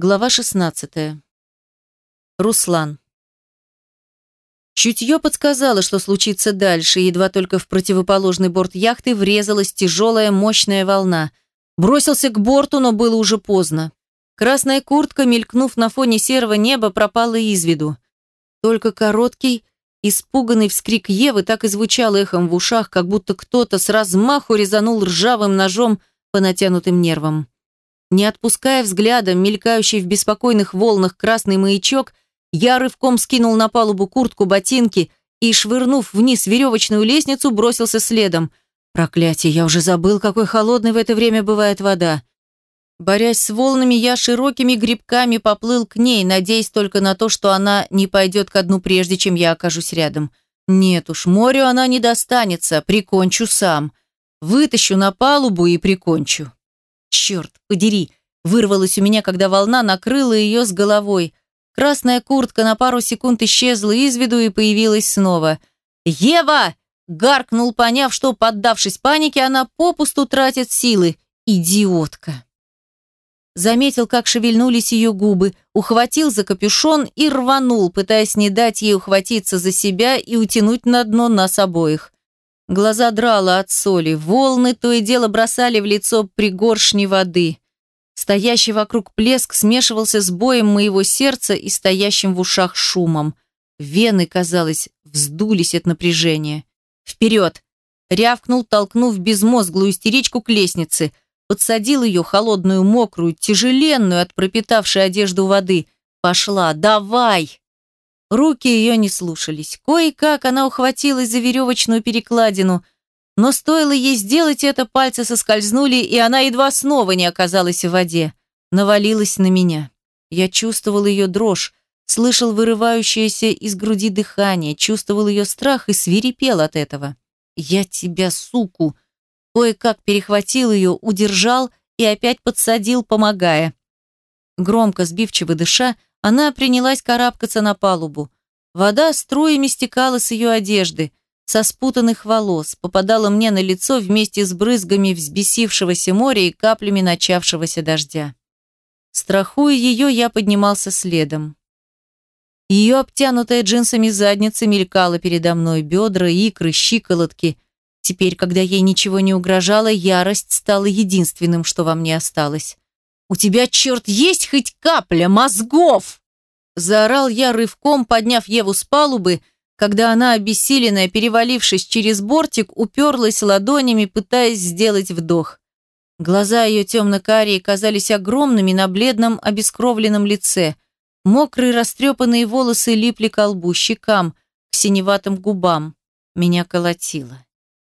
Глава 16. Руслан. Чутье подсказало, что случится дальше, едва только в противоположный борт яхты врезалась тяжелая мощная волна. Бросился к борту, но было уже поздно. Красная куртка, мелькнув на фоне серого неба, пропала из виду. Только короткий, испуганный вскрик Евы так и звучал эхом в ушах, как будто кто-то с размаху резанул ржавым ножом по натянутым нервам. Не отпуская взгляда, мелькающий в беспокойных волнах красный маячок, я рывком скинул на палубу куртку, ботинки и, швырнув вниз веревочную лестницу, бросился следом. Проклятие, я уже забыл, какой холодной в это время бывает вода. Борясь с волнами, я широкими грибками поплыл к ней, надеясь только на то, что она не пойдет ко дну, прежде чем я окажусь рядом. Нет уж, морю она не достанется, прикончу сам. Вытащу на палубу и прикончу. Черт подери! Вырвалось у меня, когда волна накрыла ее с головой. Красная куртка на пару секунд исчезла из виду и появилась снова. «Ева!» – гаркнул, поняв, что, поддавшись панике, она попусту тратит силы. «Идиотка!» Заметил, как шевельнулись ее губы, ухватил за капюшон и рванул, пытаясь не дать ей ухватиться за себя и утянуть на дно нас обоих. Глаза драло от соли, волны то и дело бросали в лицо пригоршни воды. Стоящий вокруг плеск смешивался с боем моего сердца и стоящим в ушах шумом. Вены, казалось, вздулись от напряжения. «Вперед!» Рявкнул, толкнув безмозглую истеричку к лестнице. Подсадил ее, холодную, мокрую, тяжеленную от пропитавшей одежду воды. «Пошла, давай!» Руки ее не слушались. Кое-как она ухватилась за веревочную перекладину, но стоило ей сделать это, пальцы соскользнули, и она едва снова не оказалась в воде. Навалилась на меня. Я чувствовал ее дрожь, слышал вырывающееся из груди дыхание, чувствовал ее страх и свирепел от этого. «Я тебя, суку!» Кое-как перехватил ее, удержал и опять подсадил, помогая. Громко, сбивчиво дыша, она принялась карабкаться на палубу. Вода струями стекала с ее одежды, со спутанных волос, попадала мне на лицо вместе с брызгами взбесившегося моря и каплями начавшегося дождя. Страхуя ее, я поднимался следом. Ее обтянутая джинсами задница мелькала передо мной, бедра, икры, щиколотки. Теперь, когда ей ничего не угрожало, ярость стала единственным, что во мне осталось. «У тебя, черт, есть хоть капля мозгов!» Заорал я рывком, подняв Еву с палубы, когда она, обессиленная, перевалившись через бортик, уперлась ладонями, пытаясь сделать вдох. Глаза ее темно-карие казались огромными на бледном, обескровленном лице. Мокрые растрепанные волосы липли к лбу, щекам, к синеватым губам. Меня колотило.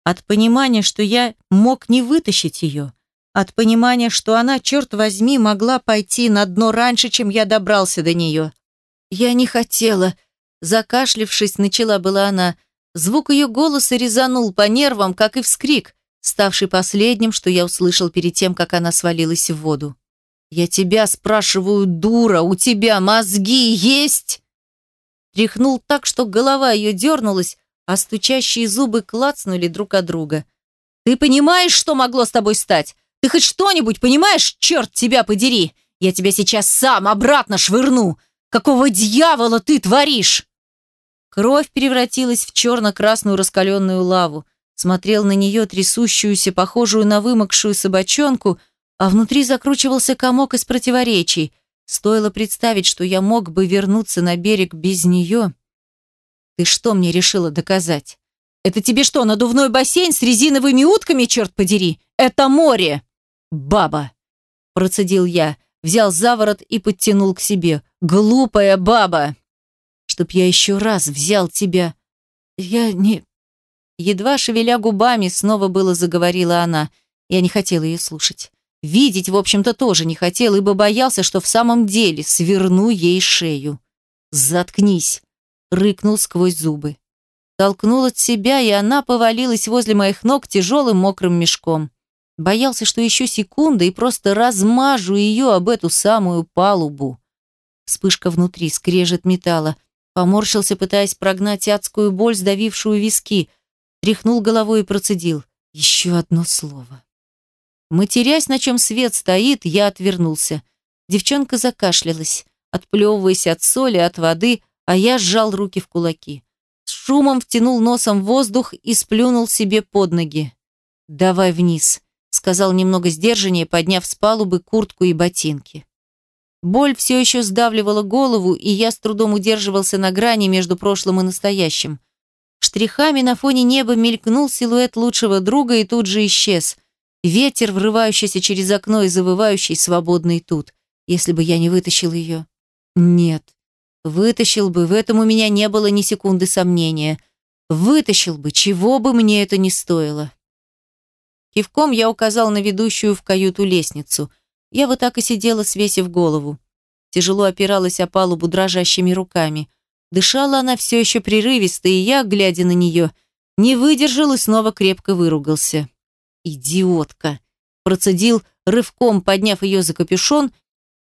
От понимания, что я мог не вытащить ее. От понимания, что она, черт возьми, могла пойти на дно раньше, чем я добрался до нее. Я не хотела. Закашлившись, начала была она. Звук ее голоса резанул по нервам, как и вскрик, ставший последним, что я услышал перед тем, как она свалилась в воду. «Я тебя спрашиваю, дура, у тебя мозги есть?» Тряхнул так, что голова ее дернулась, а стучащие зубы клацнули друг от друга. «Ты понимаешь, что могло с тобой стать? Ты хоть что-нибудь понимаешь, черт тебя подери? Я тебя сейчас сам обратно швырну. Какого дьявола ты творишь?» Кровь превратилась в черно-красную раскаленную лаву. Смотрел на нее трясущуюся, похожую на вымокшую собачонку, а внутри закручивался комок из противоречий. Стоило представить, что я мог бы вернуться на берег без нее. Ты что мне решила доказать? Это тебе что, надувной бассейн с резиновыми утками, черт подери? Это море! «Баба!» – процедил я, взял за ворот и подтянул к себе. «Глупая баба!» «Чтоб я еще раз взял тебя!» «Я не...» Едва шевеля губами, снова было заговорила она. Я не хотела ее слушать. Видеть, в общем-то, тоже не хотел, ибо боялся, что в самом деле сверну ей шею. «Заткнись!» – рыкнул сквозь зубы. Толкнул от себя, и она повалилась возле моих ног тяжелым мокрым мешком. Боялся, что еще секунда и просто размажу ее об эту самую палубу. Вспышка внутри, скрежет металла. Поморщился, пытаясь прогнать адскую боль, сдавившую виски. Тряхнул головой и процедил. Еще одно слово. Матерясь, на чем свет стоит, я отвернулся. Девчонка закашлялась, отплевываясь от соли, от воды, а я сжал руки в кулаки. С шумом втянул носом воздух и сплюнул себе под ноги. «Давай вниз», — сказал немного сдержаннее, подняв с палубы куртку и ботинки. Боль все еще сдавливала голову, и я с трудом удерживался на грани между прошлым и настоящим. Штрихами на фоне неба мелькнул силуэт лучшего друга и тут же исчез. Ветер, врывающийся через окно и завывающий, свободный тут. Если бы я не вытащил ее. Нет. Вытащил бы, в этом у меня не было ни секунды сомнения. Вытащил бы, чего бы мне это ни стоило. Кивком я указал на ведущую в каюту лестницу. Я вот так и сидела, свесив голову. Тяжело опиралась о палубу дрожащими руками. Дышала она все еще прерывисто, и я, глядя на нее, не выдержал и снова крепко выругался. «Идиотка!» Процедил, рывком подняв ее за капюшон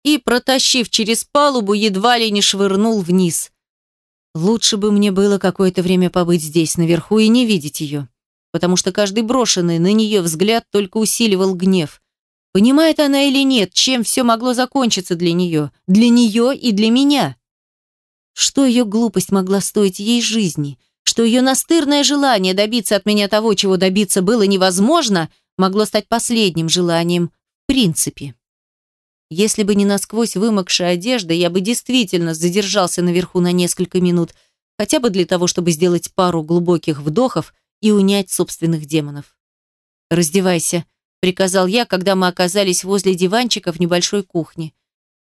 и, протащив через палубу, едва ли не швырнул вниз. Лучше бы мне было какое-то время побыть здесь, наверху, и не видеть ее, потому что каждый брошенный на нее взгляд только усиливал гнев. Понимает она или нет, чем все могло закончиться для нее, для нее и для меня? Что ее глупость могла стоить ей жизни? Что ее настырное желание добиться от меня того, чего добиться было невозможно, могло стать последним желанием в принципе? Если бы не насквозь вымокшая одежда, я бы действительно задержался наверху на несколько минут, хотя бы для того, чтобы сделать пару глубоких вдохов и унять собственных демонов. «Раздевайся», — приказал я, когда мы оказались возле диванчика в небольшой кухне.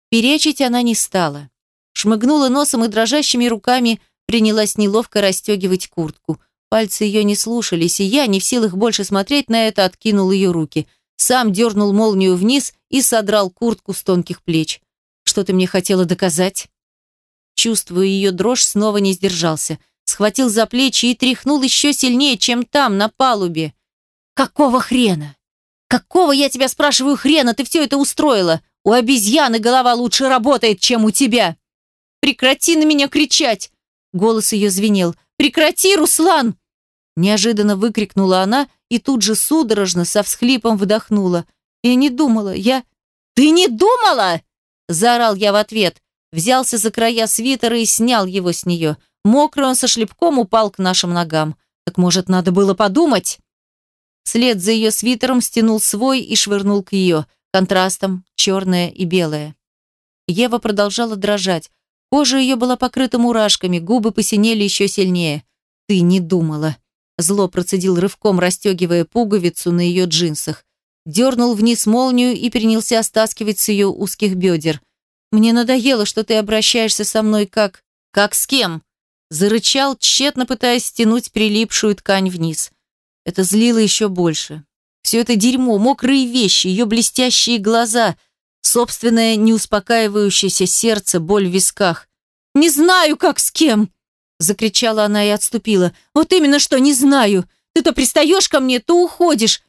Перечить она не стала. Шмыгнула носом и дрожащими руками принялась неловко расстегивать куртку. Пальцы ее не слушались, и я, не в силах больше смотреть на это, откинул ее руки — сам дернул молнию вниз и содрал куртку с тонких плеч. «Что ты мне хотела доказать?» Чувствуя ее дрожь, снова не сдержался. Схватил за плечи и тряхнул еще сильнее, чем там, на палубе. «Какого хрена? Какого, я тебя спрашиваю, хрена ты все это устроила? У обезьяны голова лучше работает, чем у тебя!» «Прекрати на меня кричать!» Голос ее звенел. «Прекрати, Руслан!» Неожиданно выкрикнула она и тут же судорожно со всхлипом вдохнула. Я не думала, я... «Ты не думала?» Заорал я в ответ. Взялся за края свитера и снял его с нее. Мокрый он со шлепком упал к нашим ногам. Так может, надо было подумать? Вслед за ее свитером стянул свой и швырнул к ее, контрастом черное и белое. Ева продолжала дрожать. Кожа ее была покрыта мурашками, губы посинели еще сильнее. «Ты не думала», Зло процедил рывком, расстегивая пуговицу на ее джинсах. Дернул вниз молнию и принялся стаскивать с ее узких бедер. «Мне надоело, что ты обращаешься со мной как...» «Как с кем?» Зарычал, тщетно пытаясь стянуть прилипшую ткань вниз. Это злило еще больше. Все это дерьмо, мокрые вещи, ее блестящие глаза, собственное неуспокаивающееся сердце, боль в висках. «Не знаю, как с кем!» Закричала она и отступила. «Вот именно что, не знаю. Ты то пристаешь ко мне, то уходишь.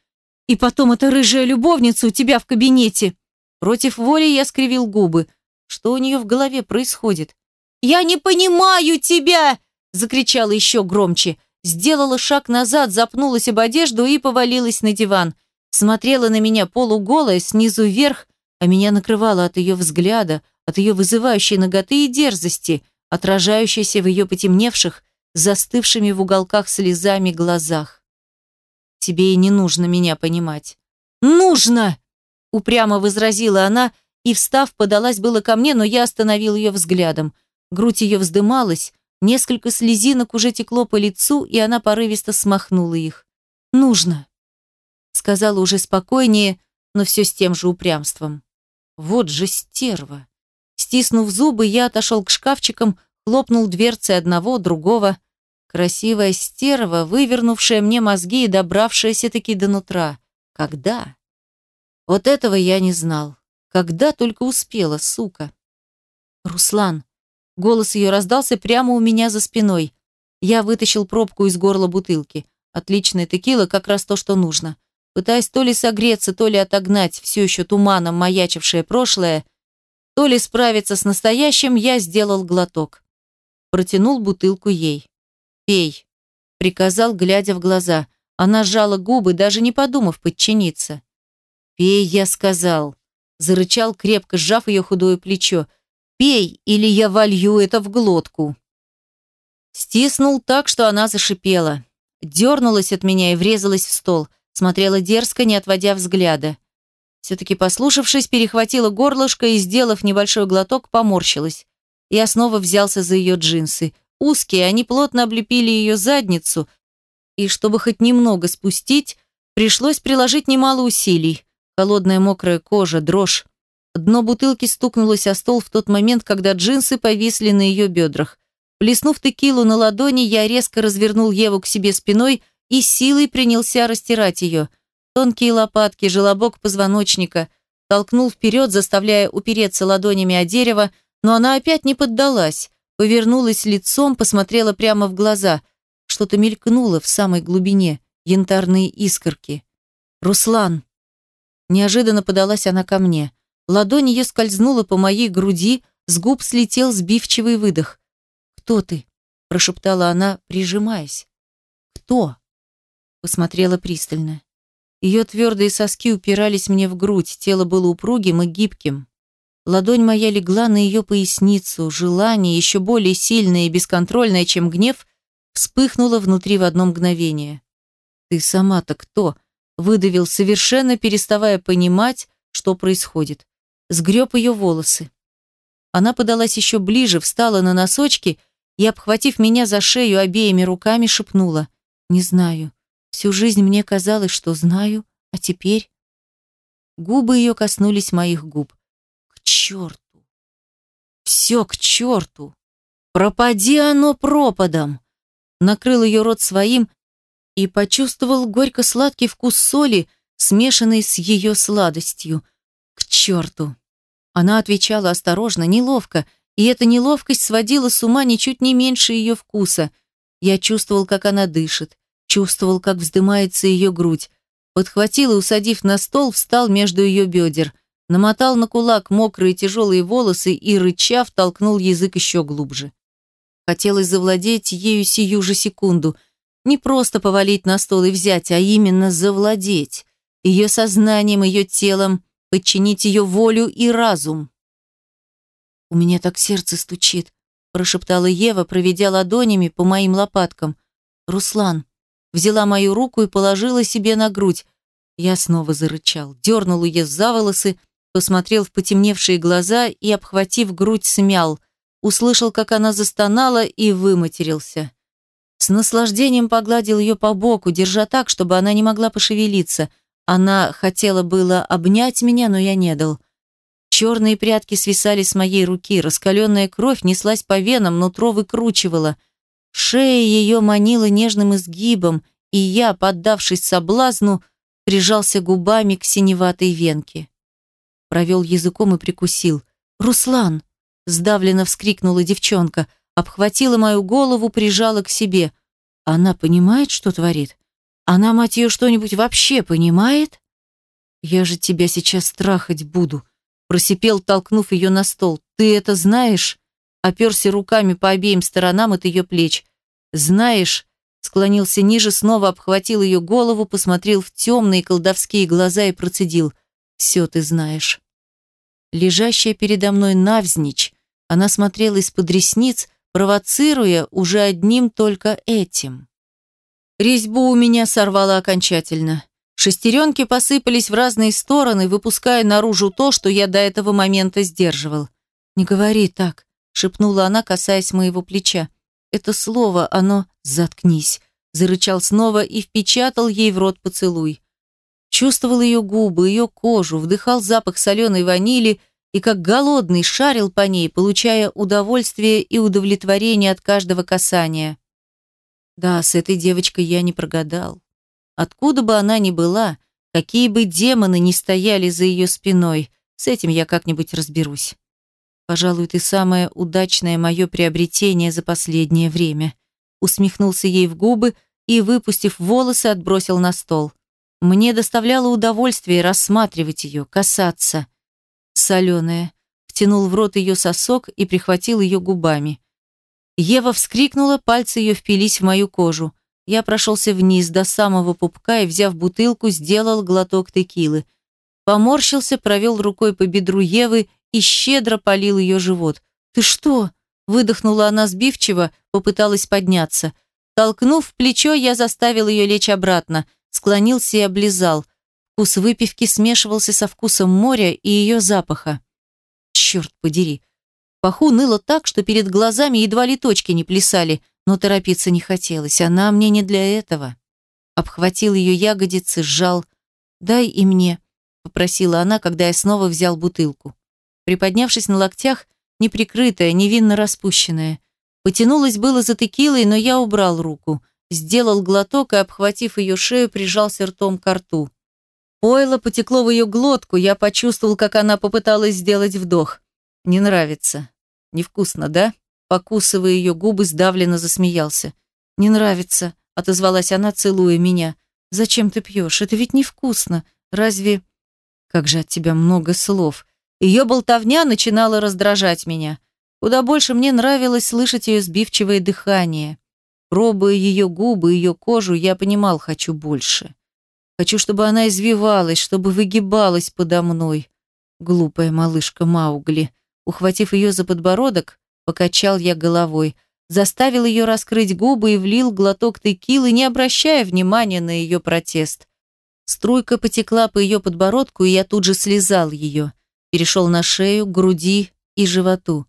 И потом эта рыжая любовница у тебя в кабинете». Против воли я скривил губы. Что у нее в голове происходит? «Я не понимаю тебя!» Закричала еще громче. Сделала шаг назад, запнулась об одежду и повалилась на диван. Смотрела на меня полуголая, снизу вверх, а меня накрывало от ее взгляда, от ее вызывающей ноготы и дерзости – отражающейся в ее потемневших, застывшими в уголках слезами глазах. «Тебе и не нужно меня понимать». «Нужно!» – упрямо возразила она и, встав, подалась было ко мне, но я остановил ее взглядом. Грудь ее вздымалась, несколько слезинок уже текло по лицу, и она порывисто смахнула их. «Нужно!» – сказала уже спокойнее, но все с тем же упрямством. «Вот же стерва!» Стиснув зубы, я отошел к шкафчикам, хлопнул дверцы одного, другого. Красивая стерва, вывернувшая мне мозги и добравшаяся-таки до нутра. Когда? Вот этого я не знал. Когда только успела, сука. Руслан. Голос ее раздался прямо у меня за спиной. Я вытащил пробку из горла бутылки. Отличная текила, как раз то, что нужно. Пытаясь то ли согреться, то ли отогнать все еще туманом маячившее прошлое, то ли справиться с настоящим, я сделал глоток. Протянул бутылку ей. «Пей», — приказал, глядя в глаза. Она сжала губы, даже не подумав подчиниться. «Пей», — я сказал. зарычал, крепко сжав ее худое плечо. «Пей, или я волью это в глотку!» Стиснул так, что она зашипела. Дернулась от меня и врезалась в стол. Смотрела дерзко, не отводя взгляда. Все-таки послушавшись, перехватила горлышко и, сделав небольшой глоток, поморщилась. Я снова взялся за ее джинсы. Узкие, они плотно облепили ее задницу, и чтобы хоть немного спустить, пришлось приложить немало усилий. Холодная мокрая кожа, дрожь. Дно бутылки стукнулось о стол в тот момент, когда джинсы повисли на ее бедрах. Плеснув текилу на ладони, я резко развернул Еву к себе спиной и силой принялся растирать ее – Тонкие лопатки, желобок позвоночника. Толкнул вперед, заставляя упереться ладонями о дерево, но она опять не поддалась. Повернулась лицом, посмотрела прямо в глаза. Что-то мелькнуло в самой глубине, янтарные искорки. «Руслан!» Неожиданно подалась она ко мне. Ладонь ее скользнула по моей груди, с губ слетел сбивчивый выдох. «Кто ты?» – прошептала она, прижимаясь. «Кто?» – посмотрела пристально. Ее твердые соски упирались мне в грудь, тело было упругим и гибким. Ладонь моя легла на ее поясницу, желание, еще более сильное и бесконтрольное, чем гнев, вспыхнуло внутри в одно мгновение. «Ты сама-то кто?» – выдавил, совершенно переставая понимать, что происходит. Сгреб ее волосы. Она подалась еще ближе, встала на носочки и, обхватив меня за шею обеими руками, шепнула. «Не знаю. Всю жизнь мне казалось, что знаю, а теперь... Губы ее коснулись моих губ. К черту! Все к черту! Пропади оно пропадом! Накрыл ее рот своим и почувствовал горько-сладкий вкус соли, смешанный с ее сладостью. К черту! Она отвечала осторожно, неловко, и эта неловкость сводила с ума ничуть не меньше ее вкуса. Я чувствовал, как она дышит, чувствовал, как вздымается ее грудь. Подхватил и, усадив на стол, встал между ее бедер. Намотал на кулак мокрые тяжелые волосы и, рыча, втолкнул язык еще глубже. Хотелось завладеть ею сию же секунду. Не просто повалить на стол и взять, а именно завладеть. Ее сознанием, ее телом, подчинить ее волю и разум. «У меня так сердце стучит», – прошептала Ева, проведя ладонями по моим лопаткам. «Руслан, взяла мою руку и положила себе на грудь. Я снова зарычал, дернул ее за волосы, посмотрел в потемневшие глаза и, обхватив грудь, смял. Услышал, как она застонала и выматерился. С наслаждением погладил ее по боку, держа так, чтобы она не могла пошевелиться. Она хотела было обнять меня, но я не дал. Черные прядки свисали с моей руки, раскаленная кровь неслась по венам, нутро выкручивала – Шея ее манила нежным изгибом, и я, поддавшись соблазну, прижался губами к синеватой венке. Провел языком и прикусил. «Руслан!» – сдавленно вскрикнула девчонка, обхватила мою голову, прижала к себе. «Она понимает, что творит? Она, мать ее, что-нибудь вообще понимает?» «Я же тебя сейчас трахать буду», – просипел, толкнув ее на стол. «Ты это знаешь?» оперся руками по обеим сторонам от ее плеч. «Знаешь...» Склонился ниже, снова обхватил ее голову, посмотрел в темные колдовские глаза и процедил. «Все ты знаешь». Лежащая передо мной навзничь, она смотрела из-под ресниц, провоцируя уже одним только этим. Резьбу у меня сорвало окончательно. Шестеренки посыпались в разные стороны, выпуская наружу то, что я до этого момента сдерживал. «Не говори так», шепнула она, касаясь моего плеча. Это слово, оно «заткнись», зарычал снова и впечатал ей в рот поцелуй. Чувствовал ее губы, ее кожу, вдыхал запах соленой ванили и как голодный шарил по ней, получая удовольствие и удовлетворение от каждого касания. Да, с этой девочкой я не прогадал. Откуда бы она ни была, какие бы демоны ни стояли за ее спиной, с этим я как-нибудь разберусь. Пожалуй, ты самое удачное мое приобретение за последнее время. Усмехнулся ей в губы и, выпустив волосы, отбросил на стол. Мне доставляло удовольствие рассматривать ее, касаться. Соленая. Втянул в рот ее сосок и прихватил ее губами. Ева вскрикнула, пальцы ее впились в мою кожу. Я прошелся вниз до самого пупка и, взяв бутылку, сделал глоток текилы. Поморщился, провел рукой по бедру Евы и щедро полил ее живот. «Ты что?» – выдохнула она сбивчиво, попыталась подняться. Толкнув плечо, я заставил ее лечь обратно, склонился и облизал. Вкус выпивки смешивался со вкусом моря и ее запаха. Черт подери. Паху ныло так, что перед глазами едва ли точки не плясали, но торопиться не хотелось. Она мне не для этого. Обхватил ее ягодицы, сжал. «Дай и мне», — попросила она, когда я снова взял бутылку. Приподнявшись на локтях, неприкрытая, невинно распущенная. Потянулась было за текилой, но я убрал руку. Сделал глоток и, обхватив ее шею, прижался ртом к рту. Пойло потекло в ее глотку, я почувствовал, как она попыталась сделать вдох. «Не нравится. Невкусно, да?» Покусывая ее губы, сдавленно засмеялся. «Не нравится», — отозвалась она, целуя меня. «Зачем ты пьешь? Это ведь невкусно. Разве...» «Как же от тебя много слов». Ее болтовня начинала раздражать меня. Куда больше мне нравилось слышать ее сбивчивое дыхание. Пробуя ее губы, ее кожу, я понимал, хочу больше. Хочу, чтобы она извивалась, чтобы выгибалась подо мной. Глупая малышка Маугли. Ухватив ее за подбородок, покачал я головой, заставил ее раскрыть губы и влил глоток текилы, не обращая внимания на ее протест. Струйка потекла по ее подбородку, и я тут же слезал ее. Перешел на шею, груди и животу.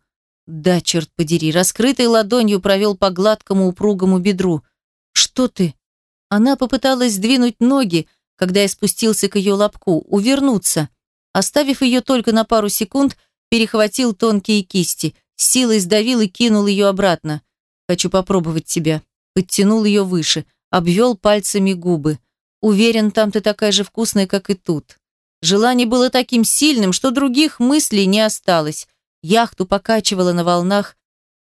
Да, черт подери, раскрытой ладонью провел по гладкому упругому бедру. «Что ты?» Она попыталась сдвинуть ноги, когда я спустился к ее лобку, увернуться. Оставив ее только на пару секунд, перехватил тонкие кисти, силой сдавил и кинул ее обратно. «Хочу попробовать тебя». Подтянул ее выше, обвел пальцами губы. «Уверен, там ты такая же вкусная, как и тут». Желание было таким сильным, что других мыслей не осталось. Яхту покачивала на волнах.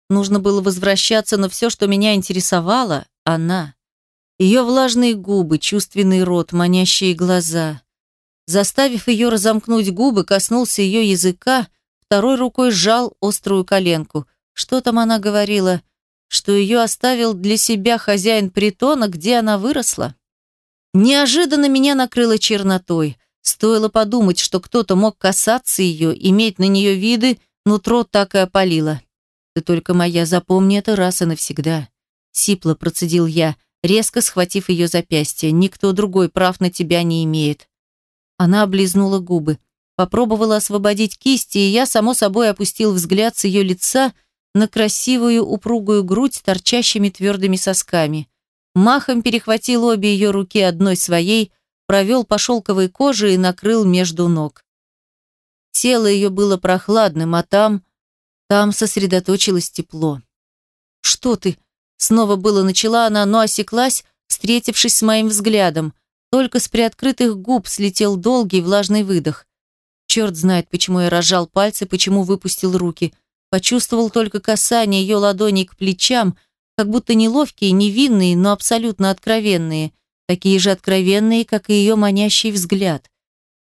Нужно было возвращаться, но все, что меня интересовало, она. Ее влажные губы, чувственный рот, манящие глаза. Заставив ее разомкнуть губы, коснулся ее языка, второй рукой сжал острую коленку. Что там она говорила? Что ее оставил для себя хозяин притона, где она выросла? Неожиданно меня накрыло чернотой. Стоило подумать, что кто-то мог касаться ее, иметь на нее виды, Нутро так и опалило. «Ты только моя, запомни это раз и навсегда». Сипло процедил я, резко схватив ее запястье. «Никто другой прав на тебя не имеет». Она облизнула губы. Попробовала освободить кисти, и я, само собой, опустил взгляд с ее лица на красивую упругую грудь с торчащими твердыми сосками. Махом перехватил обе ее руки одной своей, провел по шелковой коже и накрыл между ног. Тело ее было прохладным, а там... Там сосредоточилось тепло. «Что ты?» Снова было начала она, но осеклась, встретившись с моим взглядом. Только с приоткрытых губ слетел долгий влажный выдох. Черт знает, почему я разжал пальцы, почему выпустил руки. Почувствовал только касание ее ладоней к плечам, как будто неловкие, невинные, но абсолютно откровенные. Такие же откровенные, как и ее манящий взгляд.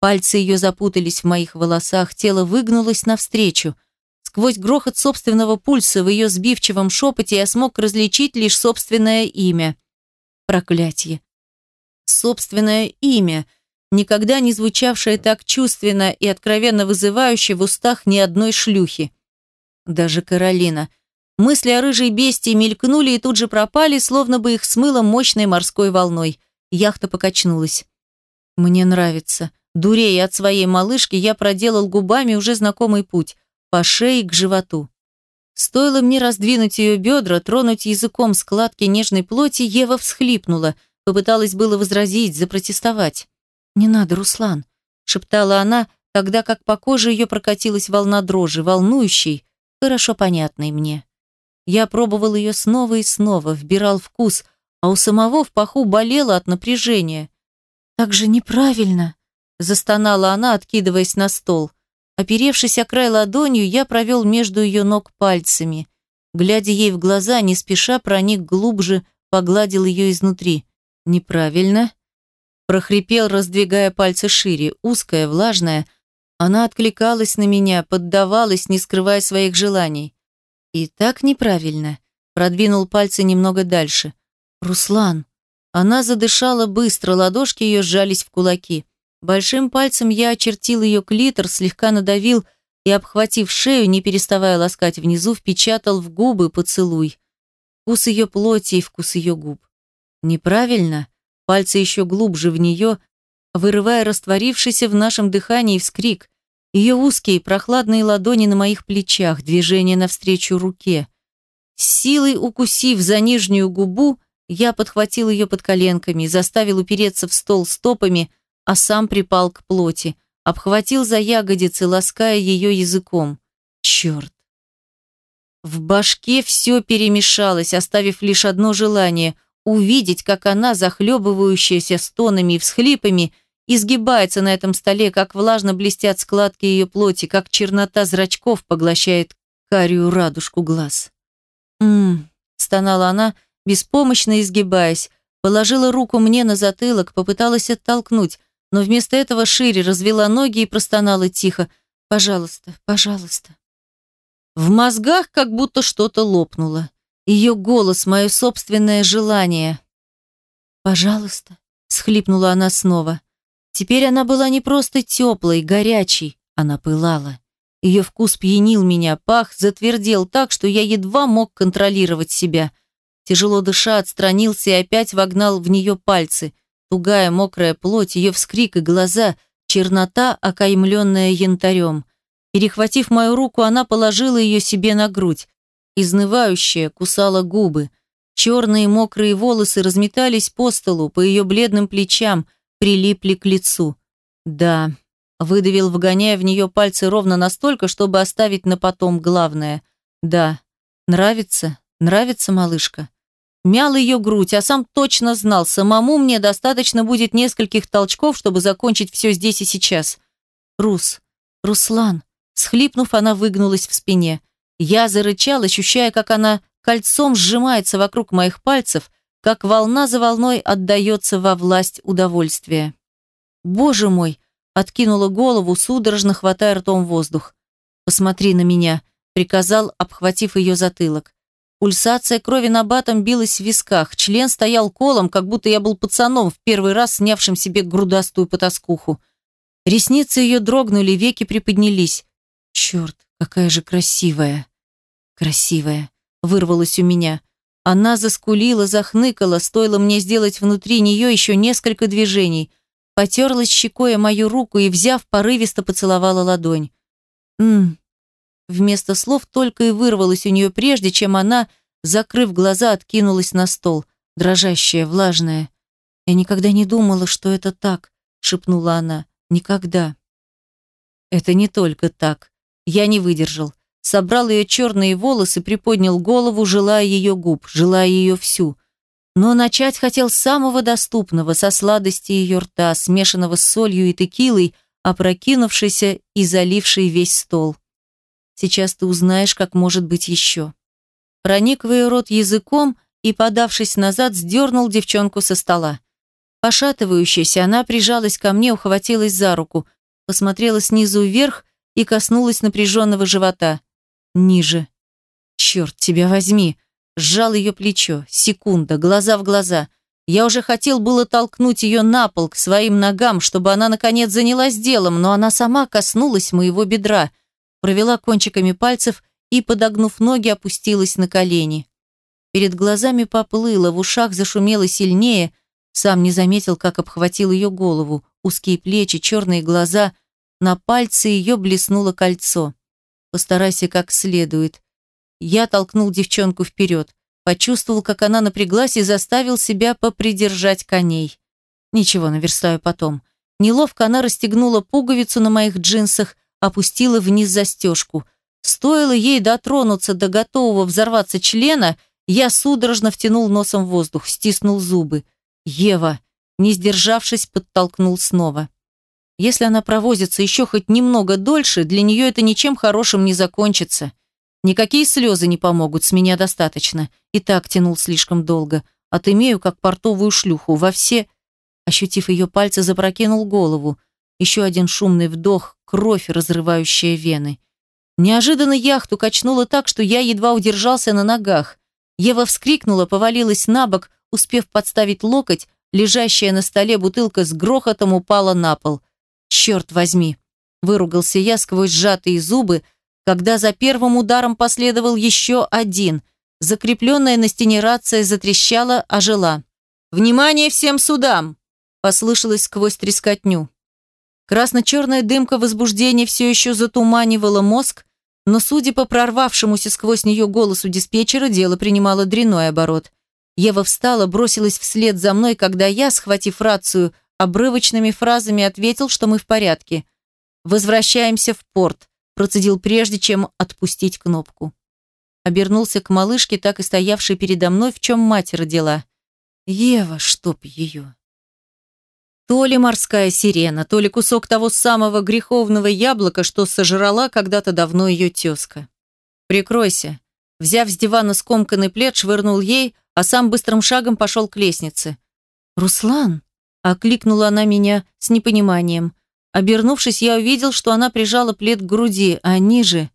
Пальцы ее запутались в моих волосах, тело выгнулось навстречу. Сквозь грохот собственного пульса в ее сбивчивом шепоте я смог различить лишь собственное имя. Проклятие. Собственное имя, никогда не звучавшее так чувственно и откровенно вызывающе в устах ни одной шлюхи. Даже Каролина. Мысли о рыжей бестии мелькнули и тут же пропали, словно бы их смыло мощной морской волной. Яхта покачнулась. «Мне нравится», Дурея от своей малышки, я проделал губами уже знакомый путь, по шее к животу. Стоило мне раздвинуть ее бедра, тронуть языком складки нежной плоти, Ева всхлипнула, попыталась было возразить, запротестовать. «Не надо, Руслан», — шептала она, тогда как по коже ее прокатилась волна дрожи, волнующей, хорошо понятной мне. Я пробовал ее снова и снова, вбирал вкус, а у самого в паху болело от напряжения. «Так же неправильно», Застонала она, откидываясь на стол. Оперевшись о край ладонью, я провел между ее ног пальцами. Глядя ей в глаза, не спеша проник глубже, погладил ее изнутри. «Неправильно?» Прохрипел, раздвигая пальцы шире, узкая, влажная. Она откликалась на меня, поддавалась, не скрывая своих желаний. «И так неправильно?» Продвинул пальцы немного дальше. «Руслан!» Она задышала быстро, ладошки ее сжались в кулаки. Большим пальцем я очертил ее клитор, слегка надавил и, обхватив шею, не переставая ласкать внизу, впечатал в губы поцелуй. Вкус ее плоти и вкус ее губ. Неправильно. Пальцы еще глубже в нее, вырывая растворившийся в нашем дыхании вскрик. Ее узкие прохладные ладони на моих плечах, движение навстречу руке. С силой укусив за нижнюю губу, я подхватил ее под коленками, заставил упереться в стол стопами, а сам припал к плоти, обхватил за ягодицы, лаская ее языком. Черт! В башке все перемешалось, оставив лишь одно желание – увидеть, как она, захлебывающаяся стонами и всхлипами, изгибается на этом столе, как влажно блестят складки ее плоти, как чернота зрачков поглощает карию радужку глаз. «М-м-м», стонала она, беспомощно изгибаясь, положила руку мне на затылок, попыталась оттолкнуть, но вместо этого шире развела ноги и простонала тихо «Пожалуйста, пожалуйста». В мозгах как будто что-то лопнуло. Ее голос, мое собственное желание. «Пожалуйста», — схлипнула она снова. Теперь она была не просто теплой, горячей, она пылала. Ее вкус пьянил меня, пах затвердел так, что я едва мог контролировать себя. Тяжело дыша, отстранился и опять вогнал в нее пальцы. Тугая мокрая плоть, ее вскрик и глаза, чернота, окаймленная янтарем. Перехватив мою руку, она положила ее себе на грудь. Изнывающая, кусала губы. Черные мокрые волосы разметались по столу, по ее бледным плечам, прилипли к лицу. «Да», — выдавил, вгоняя в нее пальцы ровно настолько, чтобы оставить на потом главное. «Да, нравится, нравится малышка». Мял ее грудь, а сам точно знал, самому мне достаточно будет нескольких толчков, чтобы закончить все здесь и сейчас. «Рус, Руслан», схлипнув, она выгнулась в спине. Я зарычал, ощущая, как она кольцом сжимается вокруг моих пальцев, как волна за волной отдается во власть удовольствия. «Боже мой!» — откинула голову, судорожно хватая ртом воздух. «Посмотри на меня», — приказал, обхватив ее затылок. Пульсация крови на батом билась в висках, член стоял колом, как будто я был пацаном, в первый раз снявшим себе грудастую потаскуху. Ресницы ее дрогнули, веки приподнялись. Черт, какая же красивая. Красивая, вырвалась у меня. Она заскулила, захныкала, стоило мне сделать внутри нее еще несколько движений. Потерлась щекой мою руку и, взяв, порывисто поцеловала ладонь. «М-м, Вместо слов только и вырвалось у нее прежде, чем она, закрыв глаза, откинулась на стол, дрожащая, влажная. «Я никогда не думала, что это так», — шепнула она. «Никогда». «Это не только так». Я не выдержал. Собрал ее черные волосы, приподнял голову, желая ее губ, желая ее всю. Но начать хотел с самого доступного, со сладости ее рта, смешанного с солью и текилой, опрокинувшейся и залившей весь стол. Сейчас ты узнаешь, как может быть еще. Проник в ее рот языком и, подавшись назад, сдернул девчонку со стола. Пошатывающаяся, она прижалась ко мне, ухватилась за руку, посмотрела снизу вверх и коснулась напряженного живота. Ниже. Черт, тебя возьми. Сжал ее плечо. Секунда, глаза в глаза. Я уже хотел было толкнуть ее на пол к своим ногам, чтобы она наконец занялась делом, но она сама коснулась моего бедра – провела кончиками пальцев и, подогнув ноги, опустилась на колени. Перед глазами поплыло, в ушах зашумело сильнее, сам не заметил, как обхватил ее голову, узкие плечи, черные глаза, на пальце ее блеснуло кольцо. Постарайся как следует. Я толкнул девчонку вперед, почувствовал, как она напряглась и заставил себя попридержать коней. Ничего, наверстаю потом. Неловко она расстегнула пуговицу на моих джинсах, опустила вниз застежку. Стоило ей дотронуться до готового взорваться члена, я судорожно втянул носом воздух, стиснул зубы. «Ева!» Не сдержавшись, подтолкнул снова. Если она провозится еще хоть немного дольше, для нее это ничем хорошим не закончится. Никакие слезы не помогут, с меня достаточно. И так тянул слишком долго. Отымею, как портовую шлюху, во все... Ощутив ее пальцы, запрокинул голову. Еще один шумный вдох, кровь, разрывающая вены. Неожиданно яхту качнуло так, что я едва удержался на ногах. Ева вскрикнула, повалилась на бок, успев подставить локоть, лежащая на столе бутылка с грохотом упала на пол. Черт возьми! Выругался я сквозь сжатые зубы, когда за первым ударом последовал еще один. Закрепленная на стене рация затрещала, ожила. «Внимание всем судам!» послышалось сквозь трескотню. Красно-черная дымка возбуждения все еще затуманивала мозг, но, судя по прорвавшемуся сквозь нее голосу диспетчера, дело принимало дряной оборот. Ева встала, бросилась вслед за мной, когда я, схватив рацию, обрывочными фразами ответил, что мы в порядке. «Возвращаемся в порт», процедил прежде, чем отпустить кнопку. Обернулся к малышке, так и стоявшей передо мной, в чем мать родила. «Ева, чтоб ее!» То ли морская сирена, то ли кусок того самого греховного яблока, что сожрала когда-то давно ее тезка. «Прикройся». Взяв с дивана скомканный плед, швырнул ей, а сам быстрым шагом пошел к лестнице. «Руслан!» – окликнула она меня с непониманием. Обернувшись, я увидел, что она прижала плед к груди, а ниже...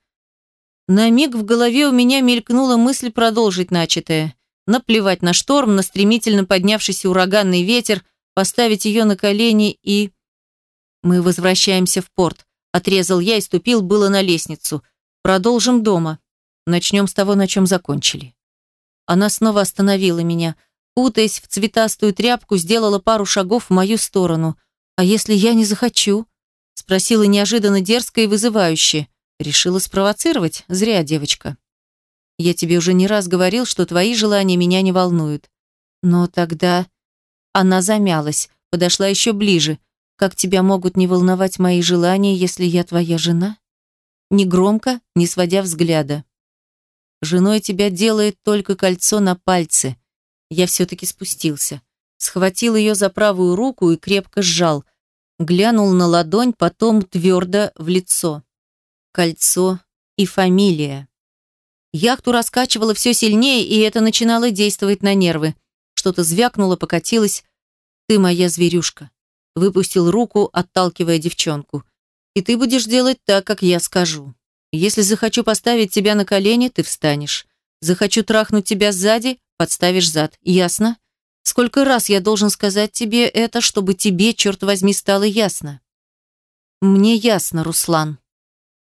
На миг в голове у меня мелькнула мысль продолжить начатое. Наплевать на шторм, на стремительно поднявшийся ураганный ветер, поставить ее на колени и... Мы возвращаемся в порт. Отрезал я и ступил было на лестницу. Продолжим дома. Начнем с того, на чем закончили. Она снова остановила меня. Кутаясь в цветастую тряпку, сделала пару шагов в мою сторону. «А если я не захочу?» Спросила неожиданно дерзко и вызывающе. Решила спровоцировать? Зря, девочка. Я тебе уже не раз говорил, что твои желания меня не волнуют. Но тогда... Она замялась, подошла еще ближе. Как тебя могут не волновать мои желания, если я твоя жена? Негромко, не сводя взгляда. Женой тебя делает только кольцо на пальце. Я все-таки спустился. Схватил ее за правую руку и крепко сжал. Глянул на ладонь, потом твердо в лицо. Кольцо и фамилия. Яхту раскачивало все сильнее, и это начинало действовать на нервы. Что-то звякнуло, покатилось. «Ты моя зверюшка». Выпустил руку, отталкивая девчонку. «И ты будешь делать так, как я скажу». Если захочу поставить тебя на колени, ты встанешь. Захочу трахнуть тебя сзади, подставишь зад. Ясно? Сколько раз я должен сказать тебе это, чтобы тебе, черт возьми, стало ясно? Мне ясно, Руслан.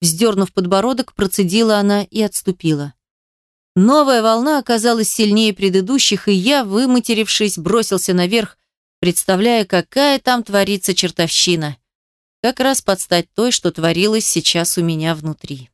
Вздернув подбородок, процедила она и отступила. Новая волна оказалась сильнее предыдущих, и я, выматерившись, бросился наверх, представляя, какая там творится чертовщина. Как раз под той, что творилось сейчас у меня внутри.